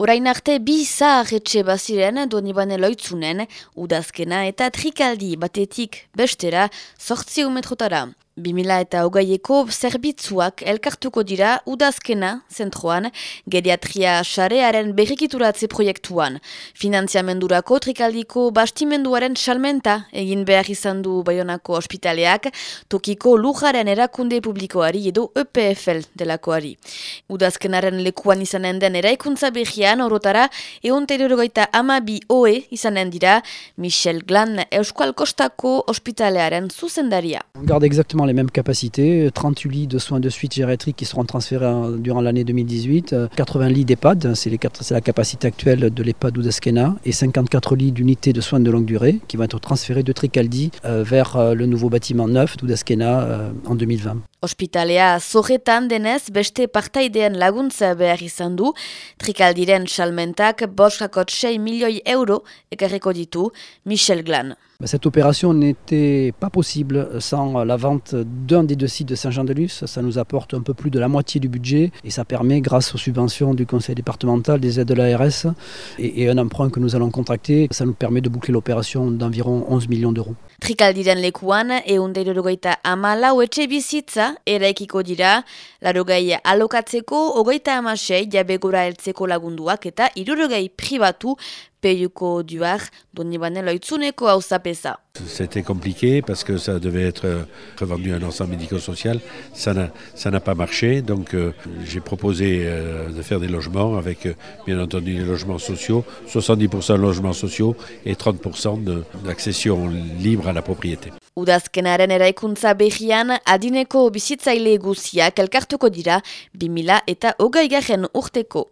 Orain arte bi zaharretxe baziren donibane loitzunen, udazkena eta trikaldi batetik bestera sortzi metrotara. 2000 eta hogaieko zerbitzuak elkartuko dira udazkena zentroan geriatria xarearen berrikituratze proiektuan. Finanziamendurako trikaldiko bastimenduaren salmenta egin behar izan du Bayonako ospitaleak tokiko lujaren erakunde publikoari edo EPFL delakoari. Udazkenaren lekuan izanen den eraikuntza behian orotara egon terorogaita ama bi oe izanen dira Michel Glan Euskal Kostako ospitalearen zuzendaria. Garde exactement les mêmes capacités, 38 lits de soins de suite gériatriques qui seront transférés durant l'année 2018, 80 lits d'EHPAD, c'est la capacité actuelle de l'EHPAD Oudaskena, et 54 lits d'unités de soins de longue durée qui vont être transférés de Tricaldi euh, vers euh, le nouveau bâtiment neuf d'Oudaskena euh, en 2020. Ospitalea zorretan denez beste partaideen laguntza behar izan du, trikaldiren salmentak boskakot 6 milioi euro ekarriko ditu Michel Glan. Cette opération n'était pas possible sans la vente d'un des deux sites de Saint-Jean-de-Luz. Ça nous apporte un peu plus de la moitié du budget et ça permet, grâce aux subventions du conseil départemental, des aides de l'ARS et, et un emprunt que nous allons contracter, ça nous permet de boucler l'opération d'environ 11 millions d'euros. C'était compliqué parce que ça devait être euh, revendu à un ensemble médico-social. Ça n'a pas marché, donc euh, j'ai proposé euh, de faire des logements avec bien entendu des logements sociaux, 70% de logements sociaux et 30% d'accession libre à la propriété. Udazkenaren eraikuntza behian adineko bizitzaile guziak elkartuko dira 2000 eta hogei urteko.